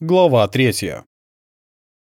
Глава третья.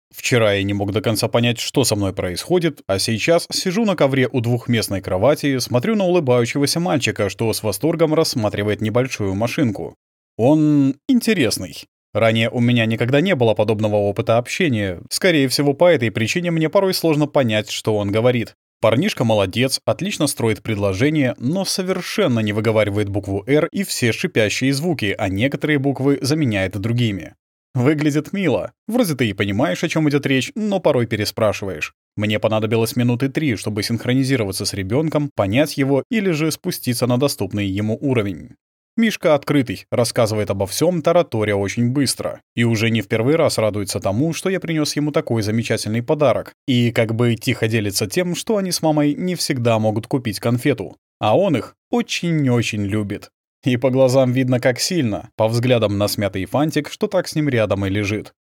Вчера я не мог до конца понять, что со мной происходит, а сейчас сижу на ковре у двухместной кровати, смотрю на улыбающегося мальчика, что с восторгом рассматривает небольшую машинку. Он интересный. Ранее у меня никогда не было подобного опыта общения. Скорее всего, по этой причине мне порой сложно понять, что он говорит. Парнишка молодец, отлично строит предложение, но совершенно не выговаривает букву «Р» и все шипящие звуки, а некоторые буквы заменяет другими. Выглядит мило. Вроде ты и понимаешь, о чем идет речь, но порой переспрашиваешь. Мне понадобилось минуты три, чтобы синхронизироваться с ребенком, понять его или же спуститься на доступный ему уровень. Мишка открытый, рассказывает обо всем тараторя очень быстро. И уже не в первый раз радуется тому, что я принес ему такой замечательный подарок. И как бы тихо делится тем, что они с мамой не всегда могут купить конфету. А он их очень-очень любит. И по глазам видно, как сильно, по взглядам на смятый фантик, что так с ним рядом и лежит.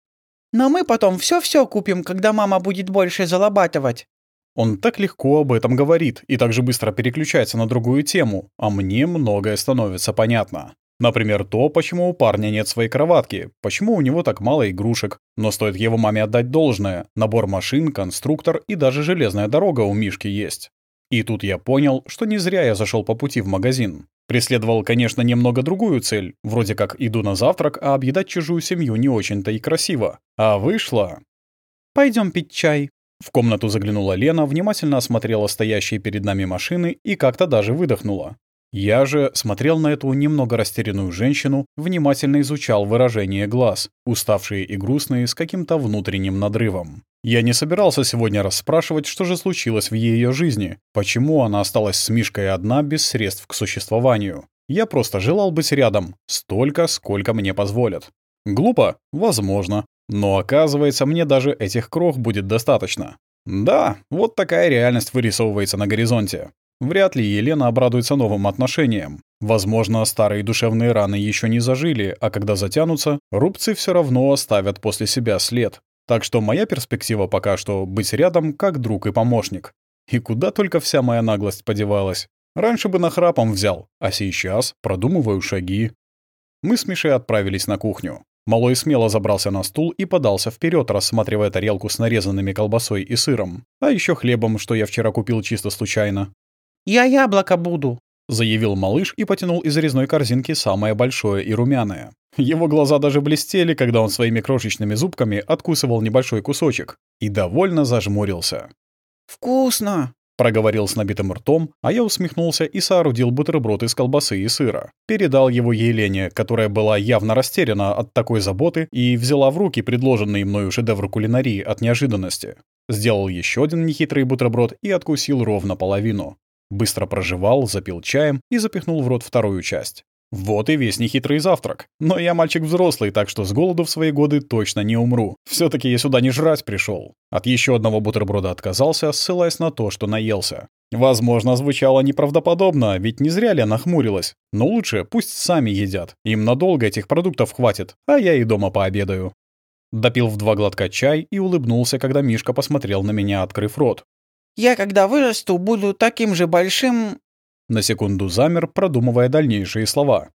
«Но мы потом все-все купим, когда мама будет больше залобатывать». Он так легко об этом говорит и так же быстро переключается на другую тему, а мне многое становится понятно. Например, то, почему у парня нет своей кроватки, почему у него так мало игрушек, но стоит его маме отдать должное, набор машин, конструктор и даже железная дорога у Мишки есть. И тут я понял, что не зря я зашел по пути в магазин. Преследовал, конечно, немного другую цель, вроде как иду на завтрак, а объедать чужую семью не очень-то и красиво. А вышло... Пойдем пить чай». В комнату заглянула Лена, внимательно осмотрела стоящие перед нами машины и как-то даже выдохнула. Я же смотрел на эту немного растерянную женщину, внимательно изучал выражение глаз, уставшие и грустные, с каким-то внутренним надрывом. Я не собирался сегодня расспрашивать, что же случилось в ее жизни, почему она осталась с Мишкой одна без средств к существованию. Я просто желал быть рядом, столько, сколько мне позволят. Глупо? Возможно. Но оказывается, мне даже этих крох будет достаточно. Да, вот такая реальность вырисовывается на горизонте. Вряд ли Елена обрадуется новым отношениям. Возможно, старые душевные раны еще не зажили, а когда затянутся, рубцы все равно оставят после себя след. Так что моя перспектива пока что быть рядом как друг и помощник. И куда только вся моя наглость подевалась. Раньше бы нахрапом взял, а сейчас продумываю шаги. Мы с Мишей отправились на кухню. Малой смело забрался на стул и подался вперед, рассматривая тарелку с нарезанными колбасой и сыром, а еще хлебом, что я вчера купил чисто случайно. «Я яблоко буду», — заявил малыш и потянул из резной корзинки самое большое и румяное. Его глаза даже блестели, когда он своими крошечными зубками откусывал небольшой кусочек и довольно зажмурился. «Вкусно!» — проговорил с набитым ртом, а я усмехнулся и соорудил бутерброд из колбасы и сыра. Передал его Елене, которая была явно растеряна от такой заботы и взяла в руки предложенный мною шедевр кулинарии от неожиданности. Сделал еще один нехитрый бутерброд и откусил ровно половину. Быстро прожевал, запил чаем и запихнул в рот вторую часть. Вот и весь нехитрый завтрак. Но я мальчик взрослый, так что с голоду в свои годы точно не умру. все таки я сюда не жрать пришел. От еще одного бутерброда отказался, ссылаясь на то, что наелся. Возможно, звучало неправдоподобно, ведь не зря Лена нахмурилась. Но лучше пусть сами едят. Им надолго этих продуктов хватит, а я и дома пообедаю. Допил в два глотка чай и улыбнулся, когда Мишка посмотрел на меня, открыв рот. Я, когда вырасту, буду таким же большим...» На секунду замер, продумывая дальнейшие слова.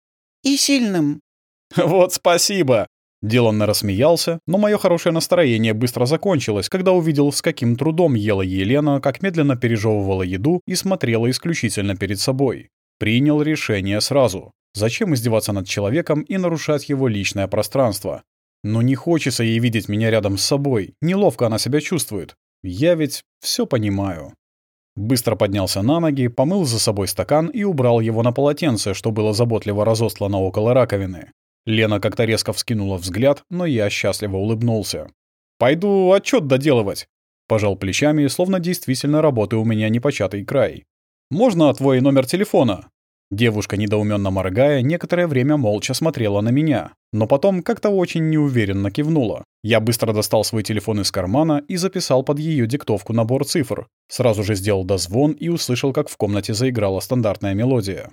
«И сильным». «Вот спасибо!» Дилан рассмеялся, но мое хорошее настроение быстро закончилось, когда увидел, с каким трудом ела Елена, как медленно пережевывала еду и смотрела исключительно перед собой. Принял решение сразу. Зачем издеваться над человеком и нарушать его личное пространство? Но не хочется ей видеть меня рядом с собой, неловко она себя чувствует. Я ведь все понимаю. Быстро поднялся на ноги, помыл за собой стакан и убрал его на полотенце, что было заботливо разослано около раковины. Лена как-то резко вскинула взгляд, но я счастливо улыбнулся. «Пойду отчет доделывать», — пожал плечами, словно действительно работы у меня непочатый край. «Можно твой номер телефона?» Девушка, недоуменно моргая, некоторое время молча смотрела на меня, но потом как-то очень неуверенно кивнула. Я быстро достал свой телефон из кармана и записал под ее диктовку набор цифр. Сразу же сделал дозвон и услышал, как в комнате заиграла стандартная мелодия.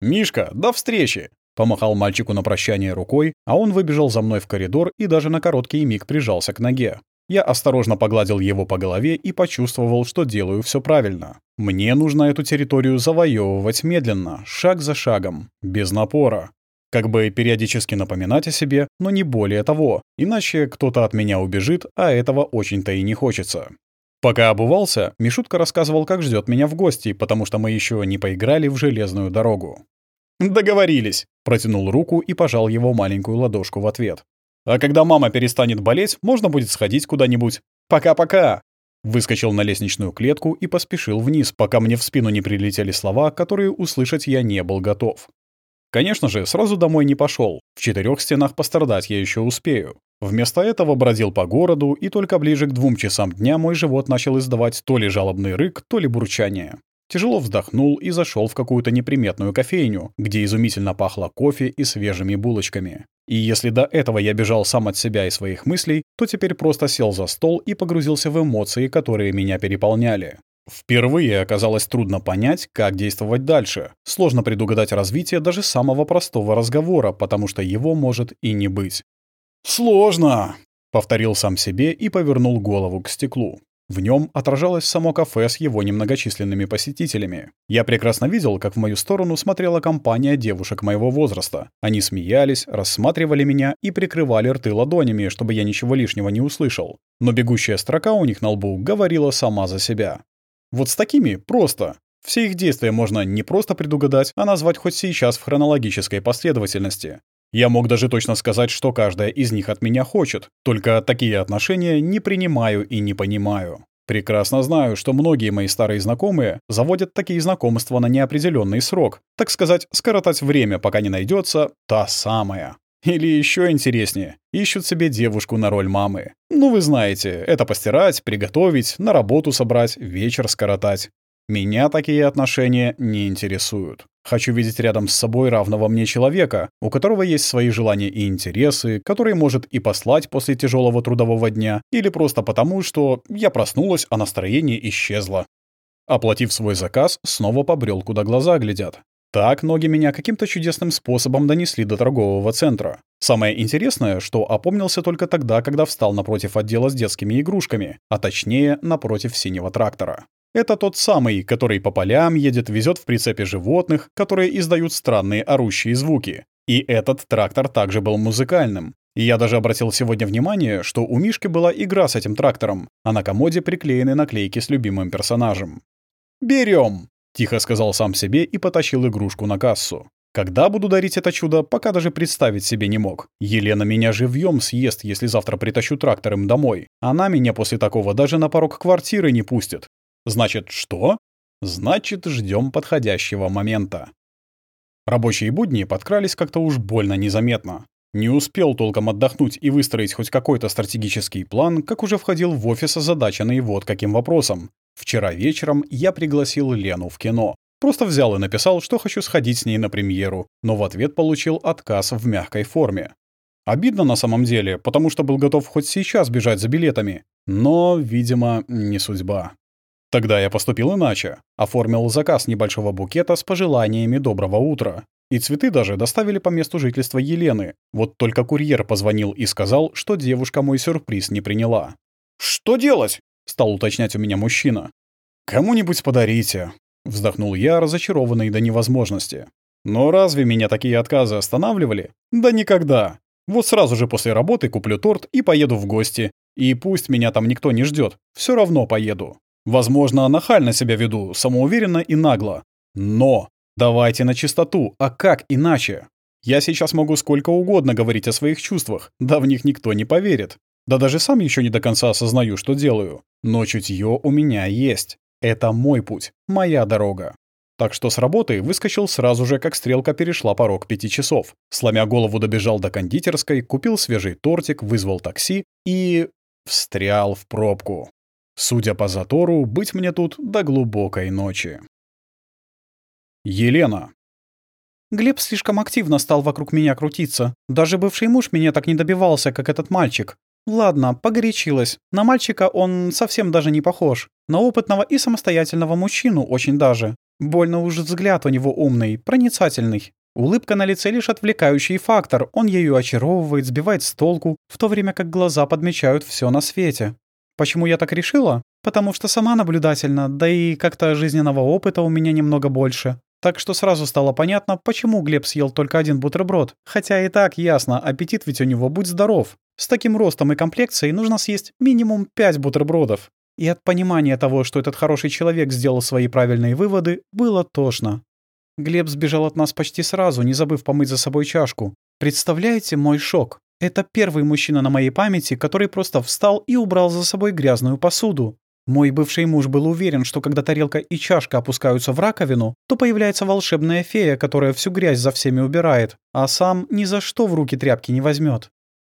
«Мишка, до встречи!» Помахал мальчику на прощание рукой, а он выбежал за мной в коридор и даже на короткий миг прижался к ноге. Я осторожно погладил его по голове и почувствовал, что делаю все правильно. Мне нужно эту территорию завоевывать медленно, шаг за шагом, без напора. Как бы периодически напоминать о себе, но не более того, иначе кто-то от меня убежит, а этого очень-то и не хочется. Пока обувался, Мишутка рассказывал, как ждет меня в гости, потому что мы еще не поиграли в железную дорогу. «Договорились», — протянул руку и пожал его маленькую ладошку в ответ. «А когда мама перестанет болеть, можно будет сходить куда-нибудь. Пока-пока!» Выскочил на лестничную клетку и поспешил вниз, пока мне в спину не прилетели слова, которые услышать я не был готов. Конечно же, сразу домой не пошел. В четырех стенах пострадать я еще успею. Вместо этого бродил по городу, и только ближе к двум часам дня мой живот начал издавать то ли жалобный рык, то ли бурчание. Тяжело вздохнул и зашел в какую-то неприметную кофейню, где изумительно пахло кофе и свежими булочками. И если до этого я бежал сам от себя и своих мыслей, то теперь просто сел за стол и погрузился в эмоции, которые меня переполняли. Впервые оказалось трудно понять, как действовать дальше. Сложно предугадать развитие даже самого простого разговора, потому что его может и не быть. «Сложно!» — повторил сам себе и повернул голову к стеклу. В нем отражалось само кафе с его немногочисленными посетителями. Я прекрасно видел, как в мою сторону смотрела компания девушек моего возраста. Они смеялись, рассматривали меня и прикрывали рты ладонями, чтобы я ничего лишнего не услышал. Но бегущая строка у них на лбу говорила сама за себя. Вот с такими просто. Все их действия можно не просто предугадать, а назвать хоть сейчас в хронологической последовательности. Я мог даже точно сказать, что каждая из них от меня хочет, только такие отношения не принимаю и не понимаю. Прекрасно знаю, что многие мои старые знакомые заводят такие знакомства на неопределенный срок, так сказать, скоротать время, пока не найдется та самая. Или еще интереснее, ищут себе девушку на роль мамы. Ну, вы знаете, это постирать, приготовить, на работу собрать, вечер скоротать. Меня такие отношения не интересуют. Хочу видеть рядом с собой равного мне человека, у которого есть свои желания и интересы, который может и послать после тяжелого трудового дня, или просто потому, что я проснулась, а настроение исчезло. Оплатив свой заказ, снова побрел, куда глаза глядят. Так ноги меня каким-то чудесным способом донесли до торгового центра. Самое интересное, что опомнился только тогда, когда встал напротив отдела с детскими игрушками, а точнее, напротив синего трактора. Это тот самый, который по полям едет, везет в прицепе животных, которые издают странные орущие звуки. И этот трактор также был музыкальным. И я даже обратил сегодня внимание, что у Мишки была игра с этим трактором, а на комоде приклеены наклейки с любимым персонажем. «Берем!» Тихо сказал сам себе и потащил игрушку на кассу. Когда буду дарить это чудо, пока даже представить себе не мог. Елена меня живьем съест, если завтра притащу трактор им домой. Она меня после такого даже на порог квартиры не пустит. Значит, что? Значит, ждем подходящего момента. Рабочие будни подкрались как-то уж больно незаметно. Не успел толком отдохнуть и выстроить хоть какой-то стратегический план, как уже входил в офис озадаченный вот каким вопросом. Вчера вечером я пригласил Лену в кино. Просто взял и написал, что хочу сходить с ней на премьеру, но в ответ получил отказ в мягкой форме. Обидно на самом деле, потому что был готов хоть сейчас бежать за билетами. Но, видимо, не судьба. Тогда я поступил иначе. Оформил заказ небольшого букета с пожеланиями доброго утра. И цветы даже доставили по месту жительства Елены. Вот только курьер позвонил и сказал, что девушка мой сюрприз не приняла. «Что делать?» стал уточнять у меня мужчина. «Кому-нибудь подарите», — вздохнул я, разочарованный до невозможности. «Но разве меня такие отказы останавливали? Да никогда. Вот сразу же после работы куплю торт и поеду в гости. И пусть меня там никто не ждет, все равно поеду. Возможно, нахально себя веду, самоуверенно и нагло. Но давайте на чистоту, а как иначе? Я сейчас могу сколько угодно говорить о своих чувствах, да в них никто не поверит. Да даже сам еще не до конца осознаю, что делаю. Но чутье у меня есть. Это мой путь, моя дорога. Так что с работы выскочил сразу же, как стрелка перешла порог пяти часов. Сломя голову добежал до кондитерской, купил свежий тортик, вызвал такси и... встрял в пробку. Судя по затору, быть мне тут до глубокой ночи. Елена. Глеб слишком активно стал вокруг меня крутиться. Даже бывший муж меня так не добивался, как этот мальчик. Ладно, погорячилась. На мальчика он совсем даже не похож. На опытного и самостоятельного мужчину очень даже. Больно уж взгляд у него умный, проницательный. Улыбка на лице лишь отвлекающий фактор, он ею очаровывает, сбивает с толку, в то время как глаза подмечают все на свете. Почему я так решила? Потому что сама наблюдательна, да и как-то жизненного опыта у меня немного больше. Так что сразу стало понятно, почему Глеб съел только один бутерброд. Хотя и так ясно, аппетит ведь у него будь здоров. С таким ростом и комплекцией нужно съесть минимум 5 бутербродов. И от понимания того, что этот хороший человек сделал свои правильные выводы, было тошно. Глеб сбежал от нас почти сразу, не забыв помыть за собой чашку. Представляете мой шок? Это первый мужчина на моей памяти, который просто встал и убрал за собой грязную посуду. Мой бывший муж был уверен, что когда тарелка и чашка опускаются в раковину, то появляется волшебная фея, которая всю грязь за всеми убирает, а сам ни за что в руки тряпки не возьмет.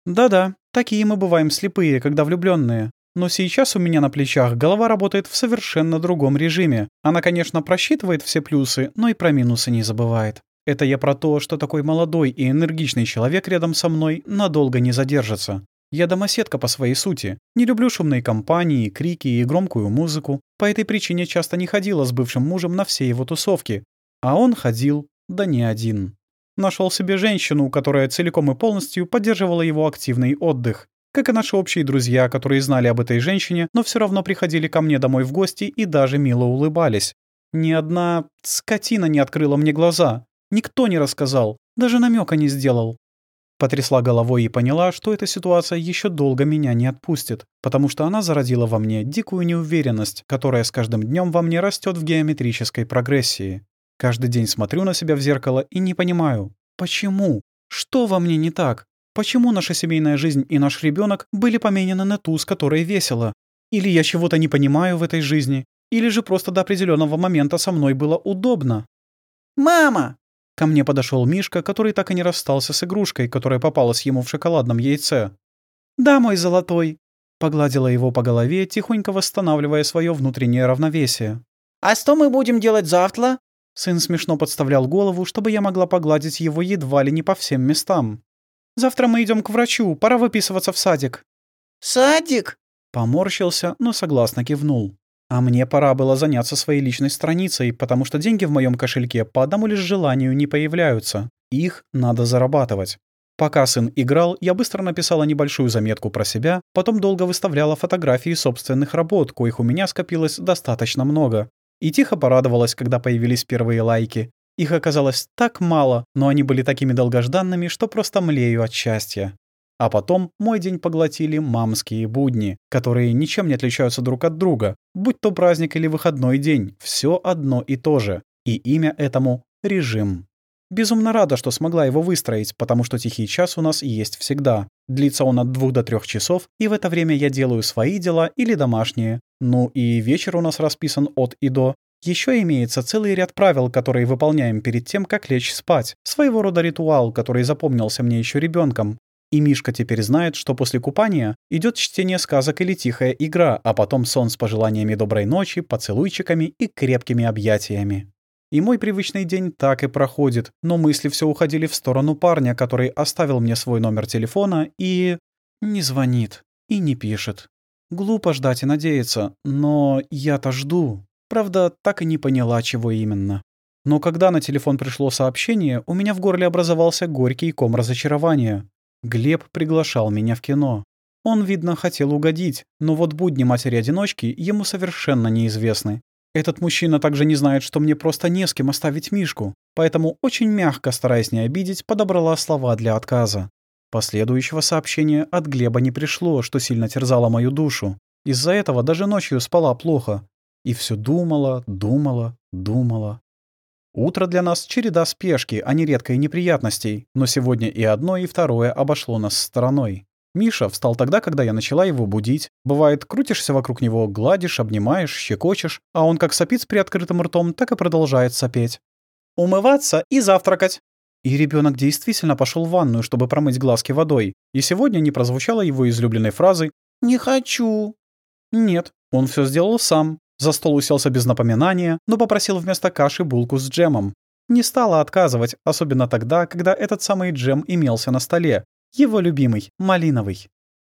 Да-да, такие мы бываем слепые, когда влюбленные. Но сейчас у меня на плечах голова работает в совершенно другом режиме. Она, конечно, просчитывает все плюсы, но и про минусы не забывает. Это я про то, что такой молодой и энергичный человек рядом со мной надолго не задержится. Я домоседка по своей сути. Не люблю шумные компании, крики и громкую музыку. По этой причине часто не ходила с бывшим мужем на все его тусовки. А он ходил, да не один. Нашел себе женщину, которая целиком и полностью поддерживала его активный отдых как и наши общие друзья, которые знали об этой женщине, но все равно приходили ко мне домой в гости и даже мило улыбались. Ни одна скотина не открыла мне глаза. Никто не рассказал, даже намека не сделал. Потрясла головой и поняла, что эта ситуация еще долго меня не отпустит, потому что она зародила во мне дикую неуверенность, которая с каждым днем во мне растет в геометрической прогрессии. Каждый день смотрю на себя в зеркало и не понимаю, почему? Что во мне не так? Почему наша семейная жизнь и наш ребенок были поменены на ту, с которой весело? Или я чего-то не понимаю в этой жизни? Или же просто до определенного момента со мной было удобно? «Мама!» Ко мне подошел Мишка, который так и не расстался с игрушкой, которая попалась ему в шоколадном яйце. «Да, мой золотой!» Погладила его по голове, тихонько восстанавливая свое внутреннее равновесие. «А что мы будем делать завтра?» Сын смешно подставлял голову, чтобы я могла погладить его едва ли не по всем местам. Завтра мы идем к врачу, пора выписываться в садик». «Садик?» Поморщился, но согласно кивнул. А мне пора было заняться своей личной страницей, потому что деньги в моем кошельке по одному лишь желанию не появляются. Их надо зарабатывать. Пока сын играл, я быстро написала небольшую заметку про себя, потом долго выставляла фотографии собственных работ, коих у меня скопилось достаточно много. И тихо порадовалась, когда появились первые лайки. Их оказалось так мало, но они были такими долгожданными, что просто млею от счастья. А потом мой день поглотили мамские будни, которые ничем не отличаются друг от друга, будь то праздник или выходной день, все одно и то же. И имя этому — режим. Безумно рада, что смогла его выстроить, потому что тихий час у нас есть всегда. Длится он от двух до трех часов, и в это время я делаю свои дела или домашние. Ну и вечер у нас расписан от и до, еще имеется целый ряд правил, которые выполняем перед тем, как лечь спать. Своего рода ритуал, который запомнился мне еще ребенком. И Мишка теперь знает, что после купания идет чтение сказок или тихая игра, а потом сон с пожеланиями доброй ночи, поцелуйчиками и крепкими объятиями. И мой привычный день так и проходит, но мысли все уходили в сторону парня, который оставил мне свой номер телефона и... не звонит и не пишет. Глупо ждать и надеяться, но я-то жду. Правда, так и не поняла, чего именно. Но когда на телефон пришло сообщение, у меня в горле образовался горький ком разочарования. Глеб приглашал меня в кино. Он, видно, хотел угодить, но вот будни матери-одиночки ему совершенно неизвестны. Этот мужчина также не знает, что мне просто не с кем оставить Мишку, поэтому очень мягко, стараясь не обидеть, подобрала слова для отказа. Последующего сообщения от Глеба не пришло, что сильно терзало мою душу. Из-за этого даже ночью спала плохо, и все думала, думала, думала. Утро для нас — череда спешки, а не редкой неприятностей, но сегодня и одно, и второе обошло нас стороной. Миша встал тогда, когда я начала его будить. Бывает, крутишься вокруг него, гладишь, обнимаешь, щекочешь, а он как сопит с приоткрытым ртом, так и продолжает сопеть. «Умываться и завтракать!» И ребенок действительно пошел в ванную, чтобы промыть глазки водой, и сегодня не прозвучало его излюбленной фразы «Не хочу». Нет, он все сделал сам, за стол уселся без напоминания, но попросил вместо каши булку с джемом. Не стала отказывать, особенно тогда, когда этот самый джем имелся на столе. Его любимый, малиновый.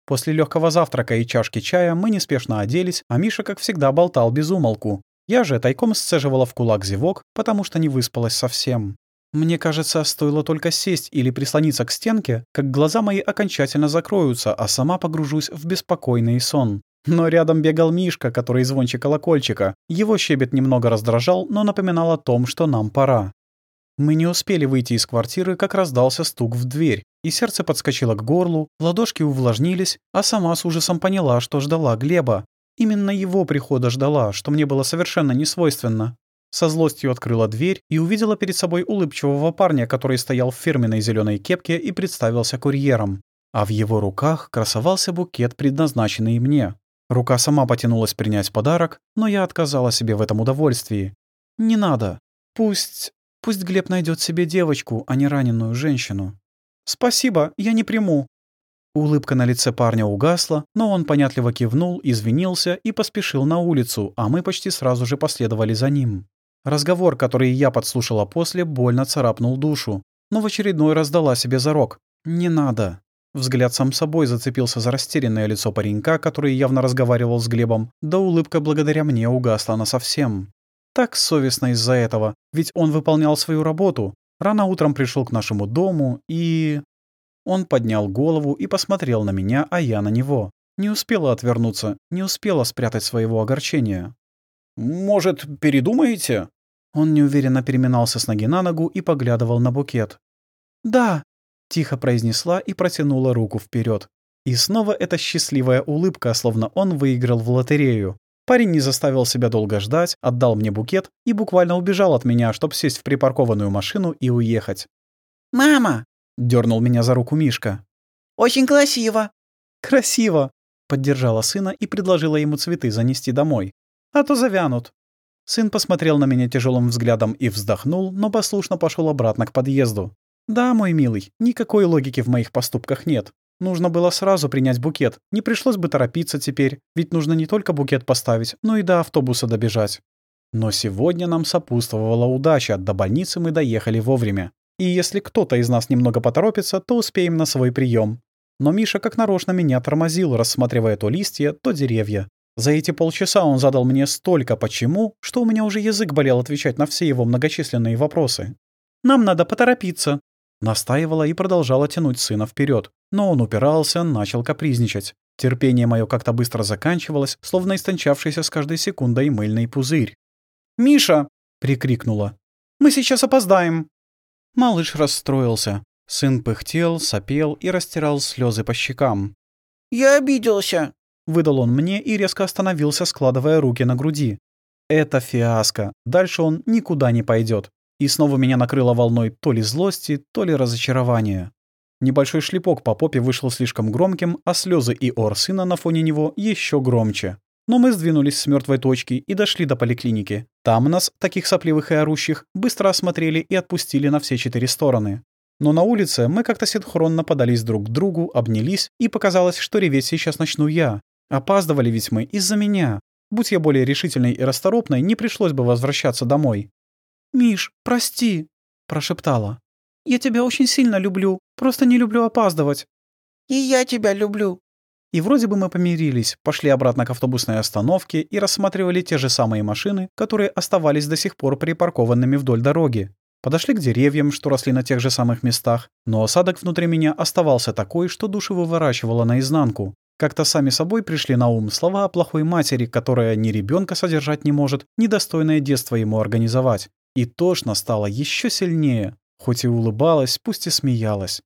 После легкого завтрака и чашки чая мы неспешно оделись, а Миша, как всегда, болтал без умолку. Я же тайком сцеживала в кулак зевок, потому что не выспалась совсем. Мне кажется, стоило только сесть или прислониться к стенке, как глаза мои окончательно закроются, а сама погружусь в беспокойный сон. Но рядом бегал Мишка, который звонче колокольчика. Его щебет немного раздражал, но напоминал о том, что нам пора. Мы не успели выйти из квартиры, как раздался стук в дверь, и сердце подскочило к горлу, ладошки увлажнились, а сама с ужасом поняла, что ждала Глеба. Именно его прихода ждала, что мне было совершенно несвойственно. Со злостью открыла дверь и увидела перед собой улыбчивого парня, который стоял в фирменной зеленой кепке и представился курьером. А в его руках красовался букет, предназначенный мне. Рука сама потянулась принять подарок, но я отказала себе в этом удовольствии. «Не надо. Пусть... пусть Глеб найдет себе девочку, а не раненую женщину». «Спасибо, я не приму». Улыбка на лице парня угасла, но он понятливо кивнул, извинился и поспешил на улицу, а мы почти сразу же последовали за ним. Разговор, который я подслушала после, больно царапнул душу, но в очередной раз дала себе зарок. «Не надо». Взгляд сам собой зацепился за растерянное лицо паренька, который явно разговаривал с Глебом, да улыбка благодаря мне угасла она совсем. Так совестно из-за этого, ведь он выполнял свою работу. Рано утром пришел к нашему дому и... Он поднял голову и посмотрел на меня, а я на него. Не успела отвернуться, не успела спрятать своего огорчения. «Может, передумаете?» Он неуверенно переминался с ноги на ногу и поглядывал на букет. «Да», Тихо произнесла и протянула руку вперед. И снова эта счастливая улыбка, словно он выиграл в лотерею. Парень не заставил себя долго ждать, отдал мне букет и буквально убежал от меня, чтобы сесть в припаркованную машину и уехать. «Мама!» — дернул меня за руку Мишка. «Очень красиво!» «Красиво!» — поддержала сына и предложила ему цветы занести домой. «А то завянут». Сын посмотрел на меня тяжелым взглядом и вздохнул, но послушно пошел обратно к подъезду. «Да, мой милый, никакой логики в моих поступках нет. Нужно было сразу принять букет. Не пришлось бы торопиться теперь, ведь нужно не только букет поставить, но и до автобуса добежать. Но сегодня нам сопутствовала удача, до больницы мы доехали вовремя. И если кто-то из нас немного поторопится, то успеем на свой прием. Но Миша как нарочно меня тормозил, рассматривая то листья, то деревья. За эти полчаса он задал мне столько «почему», что у меня уже язык болел отвечать на все его многочисленные вопросы. «Нам надо поторопиться», Настаивала и продолжала тянуть сына вперед, но он упирался, начал капризничать. Терпение мое как-то быстро заканчивалось, словно истончавшийся с каждой секундой мыльный пузырь. «Миша!» — прикрикнула. «Мы сейчас опоздаем!» Малыш расстроился. Сын пыхтел, сопел и растирал слезы по щекам. «Я обиделся!» — выдал он мне и резко остановился, складывая руки на груди. «Это фиаско. Дальше он никуда не пойдет. И снова меня накрыло волной то ли злости, то ли разочарования. Небольшой шлепок по попе вышел слишком громким, а слезы и ор сына на фоне него еще громче. Но мы сдвинулись с мертвой точки и дошли до поликлиники. Там нас, таких сопливых и орущих, быстро осмотрели и отпустили на все четыре стороны. Но на улице мы как-то синхронно подались друг к другу, обнялись, и показалось, что реветь сейчас начну я. Опаздывали ведь мы из-за меня. Будь я более решительной и расторопной, не пришлось бы возвращаться домой. «Миш, прости», — прошептала. «Я тебя очень сильно люблю, просто не люблю опаздывать». «И я тебя люблю». И вроде бы мы помирились, пошли обратно к автобусной остановке и рассматривали те же самые машины, которые оставались до сих пор припаркованными вдоль дороги. Подошли к деревьям, что росли на тех же самых местах, но осадок внутри меня оставался такой, что душу выворачивало наизнанку. Как-то сами собой пришли на ум слова о плохой матери, которая ни ребенка содержать не может, ни достойное детство ему организовать. И тошно стало еще сильнее, хоть и улыбалась, пусть и смеялась.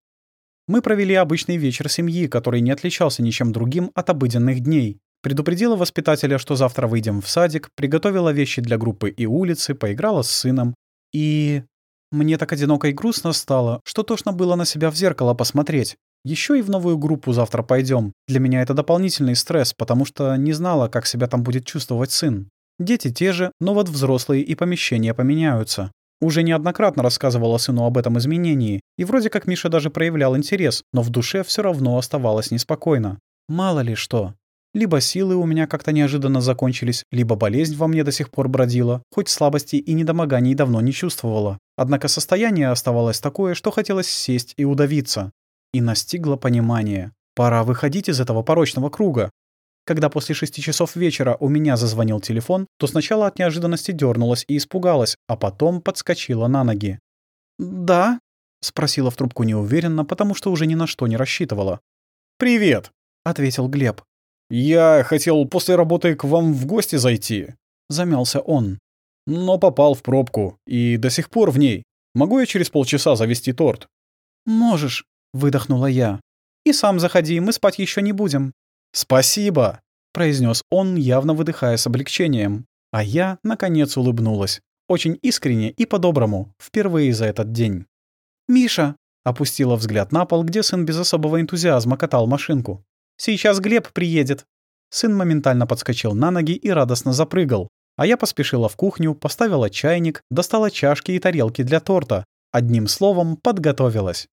Мы провели обычный вечер семьи, который не отличался ничем другим от обыденных дней. Предупредила воспитателя, что завтра выйдем в садик, приготовила вещи для группы и улицы, поиграла с сыном. И... Мне так одиноко и грустно стало, что тошно было на себя в зеркало посмотреть. Еще и в новую группу завтра пойдем. Для меня это дополнительный стресс, потому что не знала, как себя там будет чувствовать сын. Дети те же, но вот взрослые и помещения поменяются. Уже неоднократно рассказывала сыну об этом изменении, и вроде как Миша даже проявлял интерес, но в душе все равно оставалось неспокойно. Мало ли что. Либо силы у меня как-то неожиданно закончились, либо болезнь во мне до сих пор бродила, хоть слабости и недомоганий давно не чувствовала. Однако состояние оставалось такое, что хотелось сесть и удавиться. И настигло понимание. Пора выходить из этого порочного круга. Когда после шести часов вечера у меня зазвонил телефон, то сначала от неожиданности дернулась и испугалась, а потом подскочила на ноги. «Да?» — спросила в трубку неуверенно, потому что уже ни на что не рассчитывала. «Привет!» — ответил Глеб. Я хотел после работы к вам в гости зайти», — замялся он. «Но попал в пробку и до сих пор в ней. Могу я через полчаса завести торт?» «Можешь», — выдохнула я. «И сам заходи, мы спать еще не будем». «Спасибо», — произнес он, явно выдыхая с облегчением. А я, наконец, улыбнулась. Очень искренне и по-доброму, впервые за этот день. «Миша!» — опустила взгляд на пол, где сын без особого энтузиазма катал машинку. «Сейчас Глеб приедет». Сын моментально подскочил на ноги и радостно запрыгал. А я поспешила в кухню, поставила чайник, достала чашки и тарелки для торта. Одним словом, подготовилась.